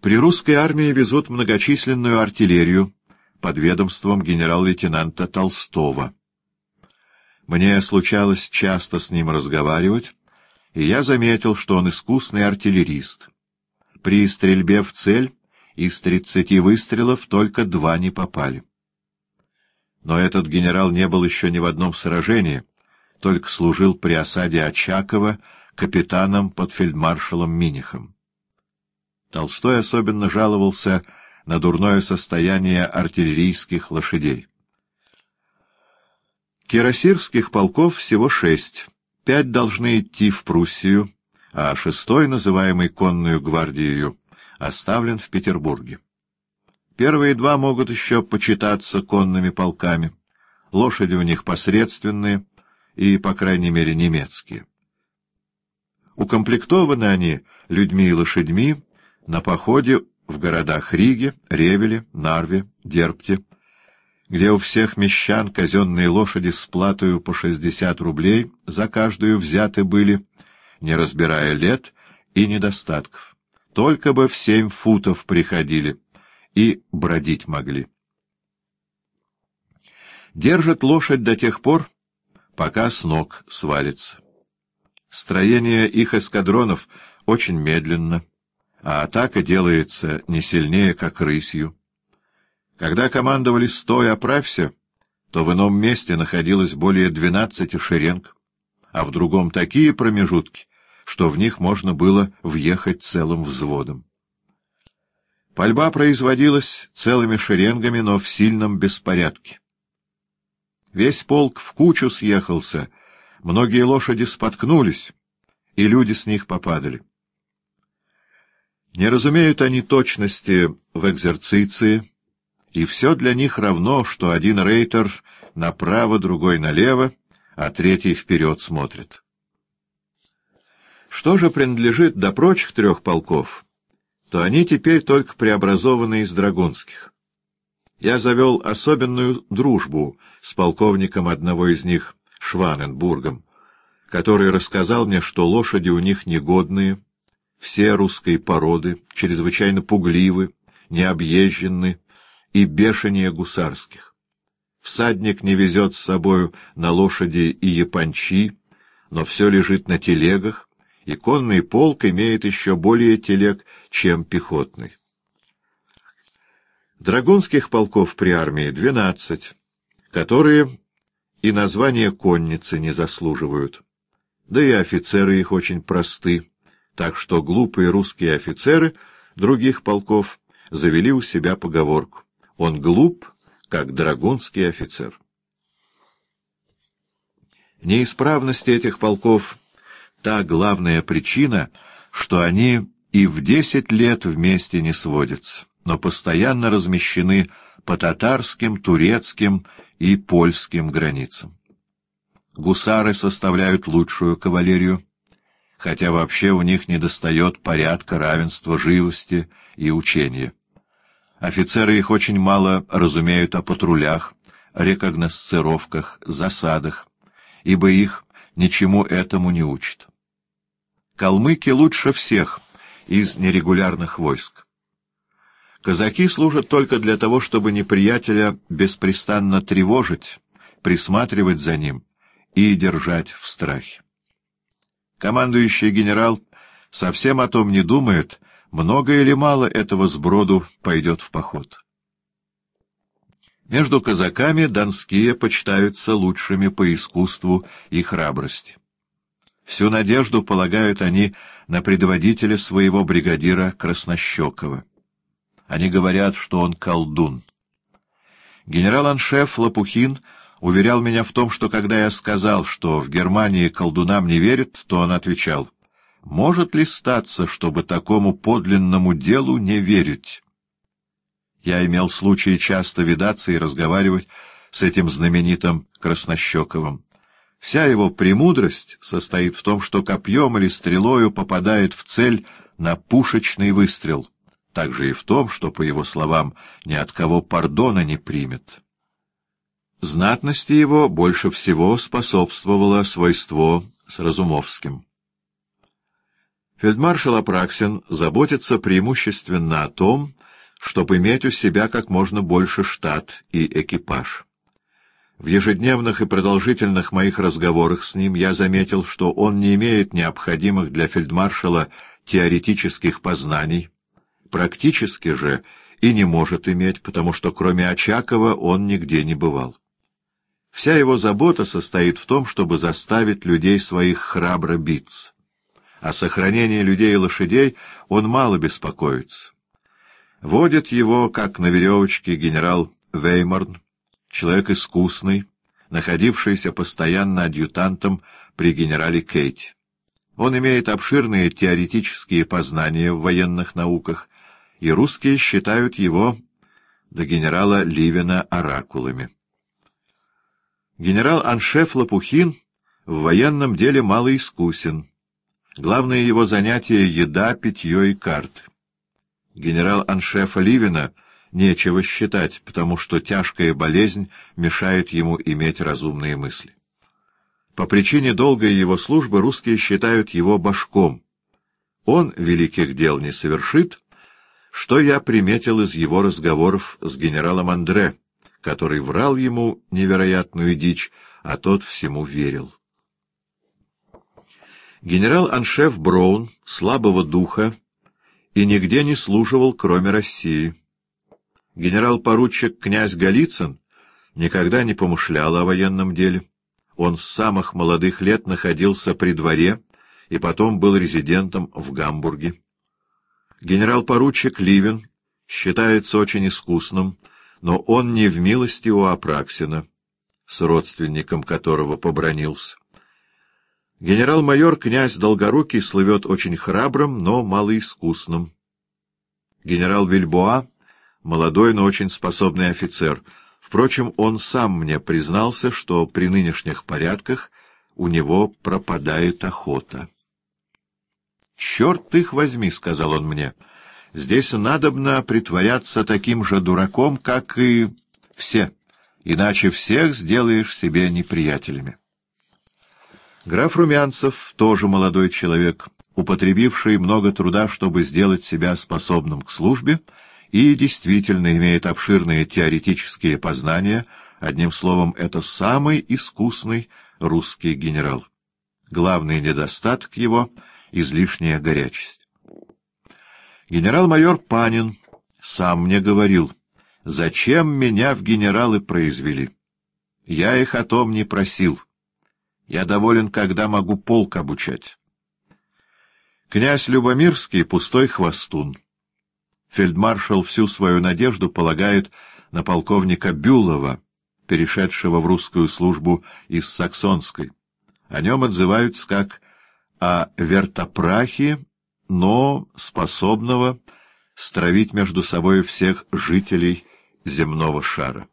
При русской армии везут многочисленную артиллерию под ведомством генерал-лейтенанта Толстого. Мне случалось часто с ним разговаривать, и я заметил, что он искусный артиллерист. При стрельбе в цель из тридцати выстрелов только два не попали. Но этот генерал не был еще ни в одном сражении, только служил при осаде Очакова капитаном под фельдмаршалом Минихом. Толстой особенно жаловался на дурное состояние артиллерийских лошадей. Кирасирских полков всего шесть. Пять должны идти в Пруссию, а шестой, называемый конную гвардией, оставлен в Петербурге. Первые два могут еще почитаться конными полками. Лошади у них посредственные и, по крайней мере, немецкие. Укомплектованы они людьми и лошадьми на походе в городах Риге, Ревеле, Нарве, Дерпте, где у всех мещан казенные лошади с платою по шестьдесят рублей за каждую взяты были, не разбирая лет и недостатков. Только бы в семь футов приходили и бродить могли. Держат лошадь до тех пор, пока с ног свалится. Строение их эскадронов очень медленно, а атака делается не сильнее, как рысью. Когда командовали «стой, оправься», то в ином месте находилось более двенадцати шеренг, а в другом такие промежутки, что в них можно было въехать целым взводом. Пальба производилась целыми шеренгами, но в сильном беспорядке. Весь полк в кучу съехался, многие лошади споткнулись, и люди с них попадали. Не разумеют они точности в экзерциции, и все для них равно, что один рейтер направо, другой налево, а третий вперед смотрит. Что же принадлежит до прочих трех полков, то они теперь только преобразованы из драгунских. Я завел особенную дружбу с полковником одного из них, Шваненбургом, который рассказал мне, что лошади у них негодные, все русской породы, чрезвычайно пугливы, необъезжены и бешенее гусарских. Всадник не везет с собою на лошади и япончи, но все лежит на телегах, и конный полк имеет еще более телег, чем пехотный. Драгунских полков при армии двенадцать, которые и название конницы не заслуживают. Да и офицеры их очень просты, так что глупые русские офицеры других полков завели у себя поговорку «Он глуп, как драгунский офицер». Неисправности этих полков — та главная причина, что они и в десять лет вместе не сводятся, но постоянно размещены по татарским, турецким и польским границам. Гусары составляют лучшую кавалерию, хотя вообще у них недостает порядка, равенства, живости и учения. Офицеры их очень мало разумеют о патрулях, рекогносцировках, засадах, ибо их ничему этому не учат. Калмыки лучше всех из нерегулярных войск. Казаки служат только для того, чтобы неприятеля беспрестанно тревожить, присматривать за ним и держать в страхе. Командующий генерал совсем о том не думает, много или мало этого сброду пойдет в поход. Между казаками донские почитаются лучшими по искусству и храбрости. Всю надежду полагают они на предводителя своего бригадира Краснощекова. Они говорят, что он колдун. Генерал-аншеф Лопухин уверял меня в том, что когда я сказал, что в Германии колдунам не верят, то он отвечал, «Может ли статься, чтобы такому подлинному делу не верить?» Я имел случай часто видаться и разговаривать с этим знаменитым Краснощековым. Вся его премудрость состоит в том, что копьем или стрелою попадает в цель на пушечный выстрел, также и в том, что, по его словам, ни от кого пардона не примет. Знатности его больше всего способствовало свойство с Разумовским. Фельдмаршал Апраксин заботится преимущественно о том, чтобы иметь у себя как можно больше штат и экипаж. В ежедневных и продолжительных моих разговорах с ним я заметил, что он не имеет необходимых для фельдмаршала теоретических познаний, практически же и не может иметь, потому что кроме Очакова он нигде не бывал. Вся его забота состоит в том, чтобы заставить людей своих храбро биться. О сохранении людей и лошадей он мало беспокоится. Водит его, как на веревочке, генерал Вейморн, человек искусный, находившийся постоянно адъютантом при генерале Кейте. Он имеет обширные теоретические познания в военных науках, и русские считают его до генерала Ливена оракулами. Генерал-аншеф Лопухин в военном деле мало искусен. Главное его занятие — еда, питье и карты. Генерал-аншефа Ливина нечего считать, потому что тяжкая болезнь мешает ему иметь разумные мысли. По причине долгой его службы русские считают его башком. Он великих дел не совершит, что я приметил из его разговоров с генералом Андре, который врал ему невероятную дичь, а тот всему верил. Генерал-аншеф Броун, слабого духа, и нигде не служивал, кроме России. Генерал-поручик князь Голицын никогда не помышлял о военном деле. Он с самых молодых лет находился при дворе и потом был резидентом в Гамбурге. Генерал-поручик Ливен считается очень искусным, но он не в милости у Апраксина, с родственником которого побронился. Генерал-майор князь Долгорукий слывет очень храбрым, но малоискусным. Генерал Вильбоа — молодой, но очень способный офицер. Впрочем, он сам мне признался, что при нынешних порядках у него пропадает охота. — Черт их возьми, — сказал он мне, — Здесь надобно притворяться таким же дураком, как и все, иначе всех сделаешь себе неприятелями. Граф Румянцев, тоже молодой человек, употребивший много труда, чтобы сделать себя способным к службе, и действительно имеет обширные теоретические познания, одним словом, это самый искусный русский генерал. Главный недостаток его — излишняя горячесть. Генерал-майор Панин сам мне говорил, зачем меня в генералы произвели. Я их о том не просил. Я доволен, когда могу полк обучать. Князь Любомирский — пустой хвостун. Фельдмаршал всю свою надежду полагает на полковника Бюлова, перешедшего в русскую службу из Саксонской. О нем отзываются как о вертопрахе но способного стравить между собой всех жителей земного шара.